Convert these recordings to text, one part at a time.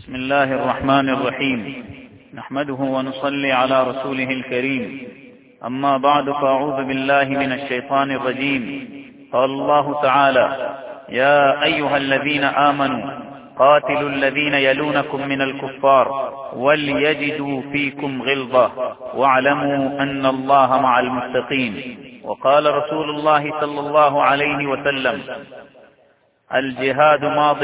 بسم الله الرحمن الرحيم. نحمده ونصلي على رسوله الكريم. أما بعد، فأعوذ بالله من الشيطان الرجيم. قال الله تعالى يا أيها الذين آمنوا، قاتلوا الذين يلونكم من الكفار وليجدوا فيكم غلظة. واعلموا أن الله مع المتقين. وقال رسول الله صلى الله عليه وسلم الجهاد ماض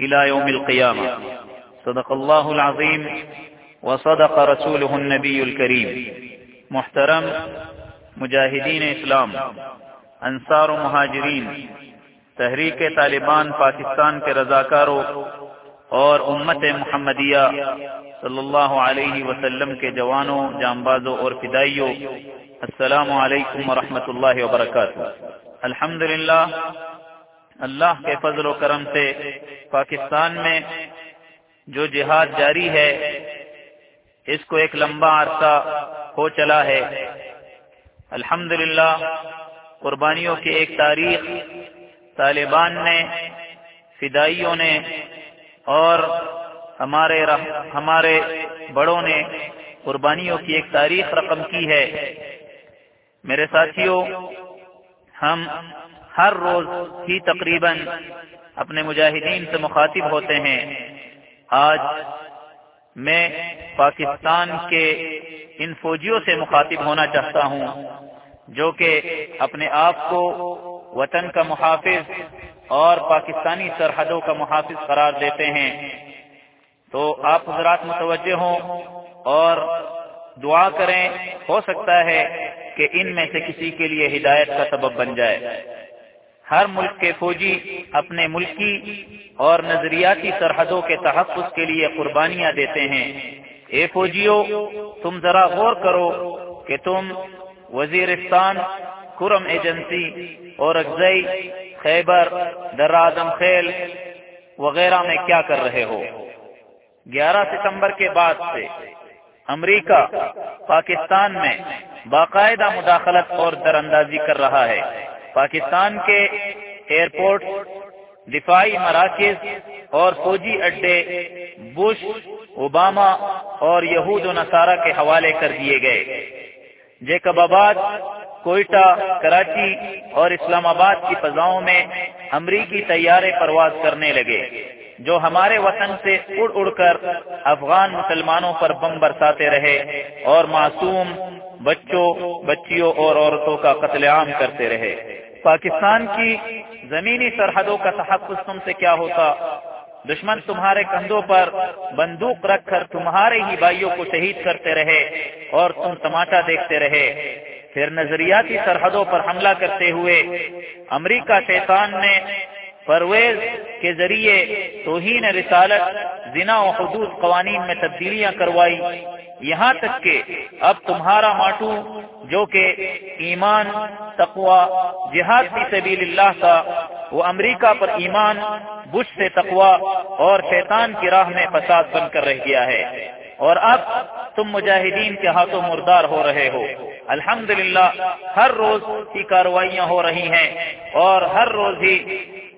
إلى يوم القيامة. صدق الله العظيم وصدق رسوله النبي الكريم. محترم مجاہدین اسلام، انصار و مہاجرین، تحریک طالبان، پاکستان کے رضاکاروں اور امت محمدیہ صلی اللہ علیہ وسلم کے جوانوں، جانبازوں اور فدائیوں، السلام علیکم ورحمۃ اللہ وبرکاتہ۔ الحمد اللہ کے فضل و کرم سے پاکستان میں جو جہاد جاری ہے، اس کو ایک لمبا عرصہ ہو چلا ہے۔ الحمد قربانیوں کی ایک تاریخ طالبان نے، فدائیوں نے اور ہمارے ہمارے بڑوں نے قربانیوں کی ایک تاریخ رقم کی ہے۔ میرے ساتھیوں، ہم ہر روز ہی تقریباً اپنے مجاہدین سے مخاطب ہوتے ہیں۔ آج میں پاکستان کے ان فوجیوں سے مخاطب ہونا چاہتا ہوں، جو کہ اپنے آپ کو وطن کا محافظ اور پاکستانی سرحدوں کا محافظ قرار دیتے ہیں۔ تو آپ حضرات متوجہ ہوں اور دعا کریں، ہو سکتا ہے کہ ان میں سے کسی کے لیے ہدایت کا سبب بن جائے۔ ہر ملک کے فوجی اپنے ملکی اور نظریاتی سرحدوں کے تحفظ کے لیے قربانیاں دیتے ہیں۔ اے فوجیوں تم ذرا غور کرو کہ تم وزیرستان، کرم ایجنسی اور اگزئی خیبر درادم خیل وغیرہ میں کیا کر رہے ہو۔ گیارہ ستمبر کے بعد سے امریکہ پاکستان میں باقاعدہ مداخلت اور در اندازی کر رہا ہے۔ پاکستان کے ایئرپورٹ دفاعی مراکز اور فوجی اڈے بش، اوباما اور یہود و نصارہ کے حوالے کر دیے گئے۔ جیکب آباد کوئٹہ، کراچی اور اسلام آباد کی فضاؤں میں امریکی طیارے پرواز کرنے لگے، جو ہمارے وطن سے اڑ اڑ کر افغان مسلمانوں پر بم برساتے رہے اور معصوم بچوں، بچیوں اور عورتوں کا قتل عام کرتے رہے۔ پاکستان کی زمینی سرحدوں کا تحفظ تم سے کیا ہوتا؟ دشمن تمہارے کندھوں پر بندوق رکھ کر تمہارے ہی بھائیوں کو شہید کرتے رہے اور تم تماشا دیکھتے رہے۔ پھر نظریاتی سرحدوں پر حملہ کرتے ہوئے امریکہ شیطان نے پرویز کے ذریعے توہین رسالت، زنا و حدود قوانین میں تبدیلیاں کروائی۔ یہاں تک کہ اب تمہارا ماٹو جو کہ ایمان تقوا جہاد کی سبیل اللہ کا، وہ امریکہ پر ایمان، بش سے تقوا اور شیطان کی راہ میں فساد بن کر رہ گیا ہے۔ اور اب تم مجاہدین کے ہاتھوں مردار ہو رہے ہو۔ الحمد ہر روز کی کاروائیاں ہو رہی ہیں اور ہر روز ہی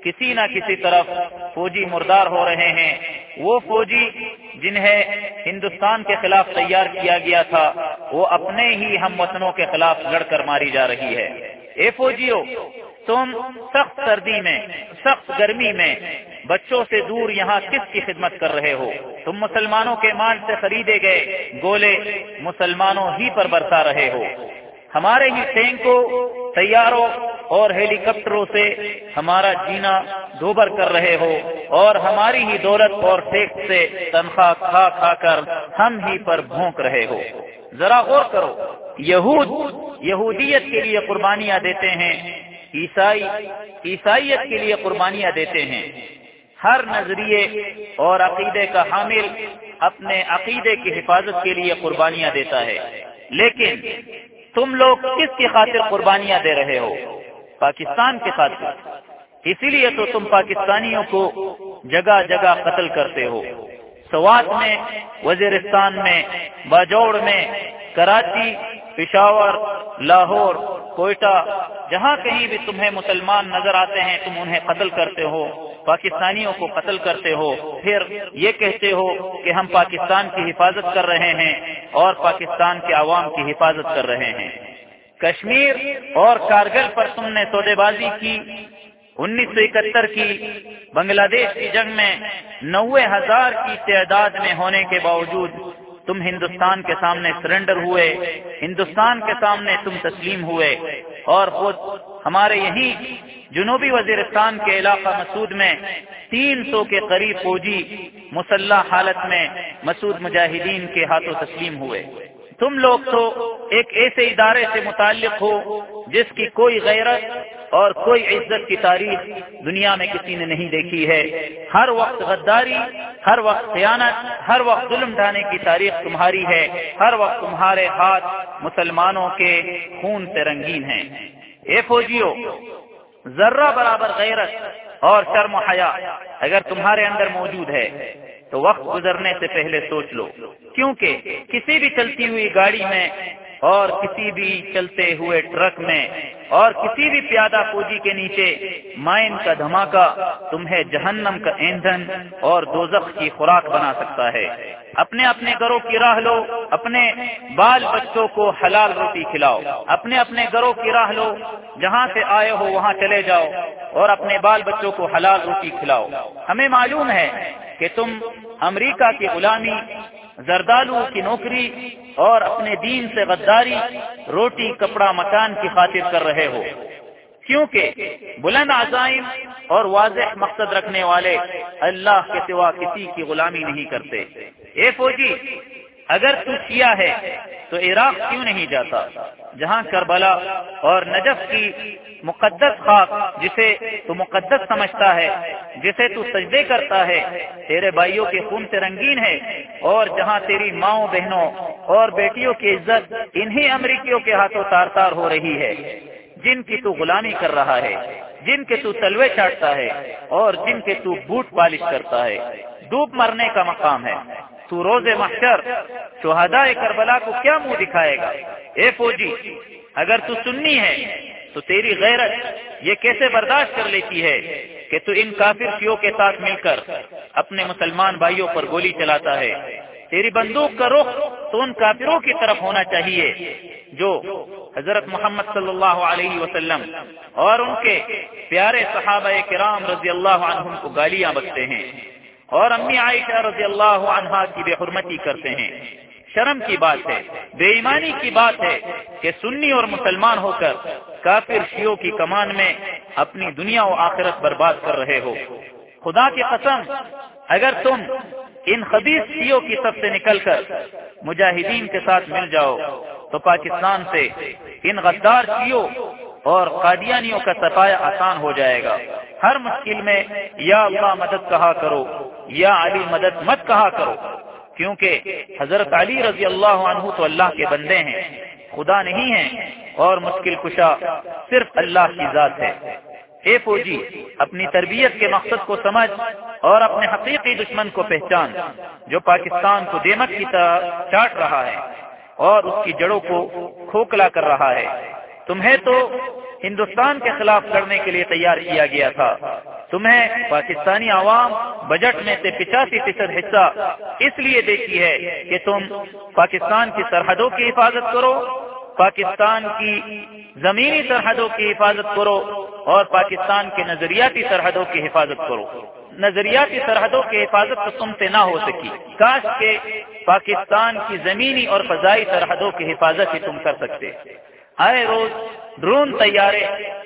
کسی نہ کسی طرف فوجی مردار ہو رہے ہیں۔ وہ فوجی جنہیں ہندوستان کے خلاف تیار کیا گیا تھا، وہ اپنے ہی ہم وطنوں کے خلاف لڑ کر ماری جا رہی ہے۔ اے فوجیو، تم سخت سردی میں، سخت گرمی میں بچوں سے دور یہاں کس کی خدمت کر رہے ہو؟ تم مسلمانوں کے مال سے خریدے گئے گولے مسلمانوں ہی پر برسا رہے ہو۔ ہمارے ہی ٹینکوں تیاروں اور ہیلی کاپٹروں سے ہمارا جینا دوبر کر رہے ہو اور ہماری ہی دولت اور ٹیکس سے تنخواہ کھا کھا کر ہم ہی پر بھونک رہے ہو۔ ذرا غور کرو، یہود یہودیت کے لیے قربانیاں دیتے ہیں، عیسائی عیسائیت کے لیے قربانیاں دیتے ہیں۔ ہر نظریے اور عقیدے کا حامل اپنے عقیدے کی حفاظت کے لیے قربانیاں دیتا ہے۔ لیکن تم لوگ کس کی خاطر قربانیاں دے رہے ہو؟ پاکستان کی خاطر اسی لیے تو تم پاکستانیوں کو جگہ جگہ قتل کرتے ہو۔ سوات میں، وزیرستان میں، باجوڑ میں، کراچی، پشاور، لاہور، کوئٹہ، جہاں کہیں بھی تمہیں مسلمان نظر آتے ہیں، تم انہیں قتل کرتے ہو۔ پاکستانیوں کو قتل کرتے ہو۔ پھر یہ کہتے ہو کہ ہم پاکستان کی حفاظت کر رہے ہیں اور پاکستان کے عوام کی حفاظت کر رہے ہیں۔ کشمیر اور کارگل پر تم نے سودے بازی کی۔ انیس سو اکہتر کی بنگلہ دیش کی جنگ میں نوے ہزار کی تعداد میں ہونے کے باوجود تم ہندوستان کے سامنے سرنڈر ہوئے۔ ہندوستان کے سامنے تم تسلیم ہوئے۔ اور خود ہمارے یہی جنوبی وزیرستان کے علاقہ مسعود میں تین سو کے قریب فوجی مسلح حالت میں مسعود مجاہدین کے ہاتھوں تسلیم ہوئے۔ تم لوگ تو ایک ایسے ادارے سے متعلق ہو جس کی کوئی غیرت اور کوئی عزت کی تاریخ دنیا میں کسی نے نہیں دیکھی ہے۔ ہر وقت غداری، ہر وقت خیانت، ہر وقت ظلم ڈھانے کی تاریخ تمہاری ہے۔ ہر وقت تمہارے ہاتھ مسلمانوں کے خون سے رنگین ہیں۔ اے فوجیو، ذرہ برابر غیرت اور شرم و حیا اگر تمہارے اندر موجود ہے۔ تو وقت گزرنے سے پہلے سوچ لو۔ کیونکہ کسی بھی چلتی ہوئی گاڑی میں اور کسی بھی چلتے ہوئے ٹرک میں اور کسی بھی پیادہ فوجی کے نیچے مائن کا دھماکہ تمہیں جہنم کا ایندھن اور دوزخ کی خوراک بنا سکتا ہے۔ اپنے اپنے گھروں کی راہ لو، اپنے بال بچوں کو حلال روٹی کھلاؤ۔ اپنے اپنے گھروں کی راہ لو، جہاں سے آئے ہو وہاں چلے جاؤ اور اپنے بال بچوں کو حلال روٹی کھلاؤ۔ ہمیں معلوم ہے کہ تم امریکہ کی غلامی، زردالو کی نوکری اور اپنے دین سے غداری، روٹی، کپڑا، مکان کی خاطر کر رہے ہو۔ کیونکہ بلند عزائم اور واضح مقصد رکھنے والے اللہ کے سوا کسی کی غلامی نہیں کرتے۔ اے فوجی اگر تو کیا ہے، تو عراق کیوں نہیں جاتا؟ جہاں کربلا اور نجف کی مقدس خاک جسے تو مقدس سمجھتا ہے، جسے تو سجدے کرتا ہے، تیرے بھائیوں کے خون سے رنگین ہے، اور جہاں تیری ماؤں، بہنوں اور بیٹیوں کی عزت انہی امریکیوں کے ہاتھوں تار تار ہو رہی ہے۔ جن کی تو غلامی کر رہا ہے، جن کے تو تلوے چاٹتا ہے، اور جن کے تو بوٹ پالش کرتا ہے۔ ڈوب مرنے کا مقام ہے۔ تو روز محشر شہداء کربلا کو کیا منہ دکھائے گا؟ اے فوجی، اگر تو سننی ہے، تو تیری غیرت یہ کیسے برداشت کر لیتی ہے کہ تو ان کافر شیوں کے ساتھ مل کر اپنے مسلمان بھائیوں پر گولی چلاتا ہے؟ تیری بندوق کا رخ تو ان کافروں کی طرف ہونا چاہیے جو حضرت محمد صلی اللہ علیہ وسلم اور ان کے پیارے صحابہ کرام رضی اللہ عنہم کو گالیاں بکتے ہیں۔ اور امی عائشہ رضی اللہ عنہا کی بے حرمتی کرتے ہیں۔ شرم کی بات ہے، بے ایمانی کی بات ہے کہ سنی اور مسلمان ہو کر کافر شیوں کی کمان میں اپنی دنیا و آخرت برباد کر رہے ہو۔ خدا کی قسم، اگر تم ان خبیص شیوں کی سب سے نکل کر مجاہدین کے ساتھ مل جاؤ، تو پاکستان سے ان غدار شیوں اور قادیانیوں کا صفایا آسان ہو جائے گا۔ ہر مشکل میں یا اللہ مدد کہا کرو یا علی مدد مت کہا کرو، کیونکہ حضرت علی رضی اللہ عنہ تو اللہ کے بندے ہیں، خدا نہیں ہیں، اور مشکل کشا صرف اللہ کی ذات ہے۔ اے فوجی، اپنی تربیت کے مقصد کو سمجھ اور اپنے حقیقی دشمن کو پہچان، جو پاکستان کو دیمک کی طرح چاٹ رہا ہے اور اس کی جڑوں کو کھوکھلا کر رہا ہے۔ تمہیں تو ہندوستان کے خلاف لڑنے کے لیے تیار کیا گیا تھا۔ تمہیں پاکستانی عوام بجٹ میں سے پچاسی فیصد حصہ اس لیے دیتی ہے کہ تم پاکستان کی سرحدوں کی حفاظت کرو، پاکستان کی زمینی سرحدوں کی حفاظت کرو اور پاکستان کے نظریاتی سرحدوں کی حفاظت کرو۔ نظریاتی سرحدوں کی حفاظت تو تم سے نہ ہو سکی۔ کاش کے پاکستان کی زمینی اور فضائی سرحدوں کی حفاظت ہی تم کر سکتے۔ آئے روز ڈرون طیارے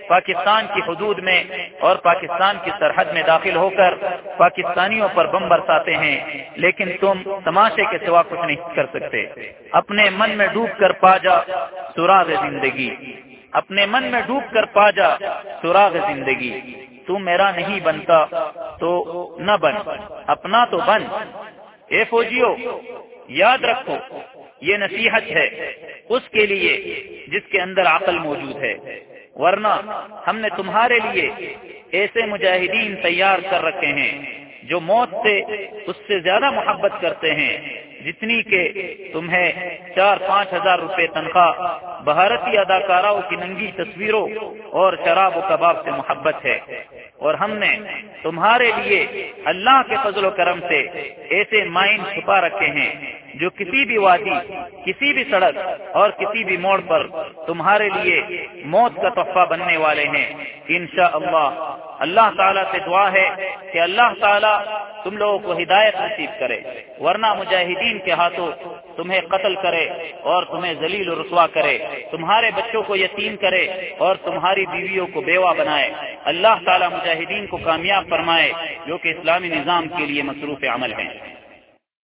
پاکستان کی حدود میں اور پاکستان کی سرحد میں داخل ہو کر پاکستانیوں پر بم برساتے ہیں، لیکن تم تماشے کے سوا کچھ نہیں کر سکتے۔ اپنے من میں ڈوب کر پا جا سراغ زندگی۔ اپنے من میں ڈوب کر پا جا سراغ زندگی۔ تو میرا نہیں بنتا تو نہ بن، اپنا تو بن۔ اے فوجیو، یاد رکھو، یہ نصیحت ہے۔ اس کے لیے جس کے اندر عقل موجود ہے۔ ورنہ ہم نے تمہارے لیے ایسے مجاہدین تیار کر رکھے ہیں جو موت سے اس سے زیادہ محبت کرتے ہیں، جتنی کہ تمہیں چار پانچ ہزار روپے تنخواہ بھارتی اداکاراؤں کی ننگی تصویروں اور شراب و کباب سے محبت ہے۔ اور ہم نے تمہارے لیے اللہ کے فضل و کرم سے ایسے مائن چھپا رکھے ہیں جو کسی بھی وادی، کسی بھی سڑک اور کسی بھی موڑ پر تمہارے لیے موت کا تحفہ بننے والے ہیں۔ انشاءاللہ، اللہ اللہ تعالیٰ سے دعا ہے کہ اللہ تعالیٰ تم لوگوں کو ہدایت نصیب کرے، ورنہ مجاہدین کے ہاتھوں تمہیں قتل کرے اور تمہیں ذلیل و رسوا کرے۔ تمہارے بچوں کو یتیم کرے اور تمہاری بیویوں کو بیوہ بنائے۔ اللہ تعالیٰ مجاہدین کو کامیاب فرمائے، جو کہ اسلامی نظام کے لیے مصروف عمل ہیں۔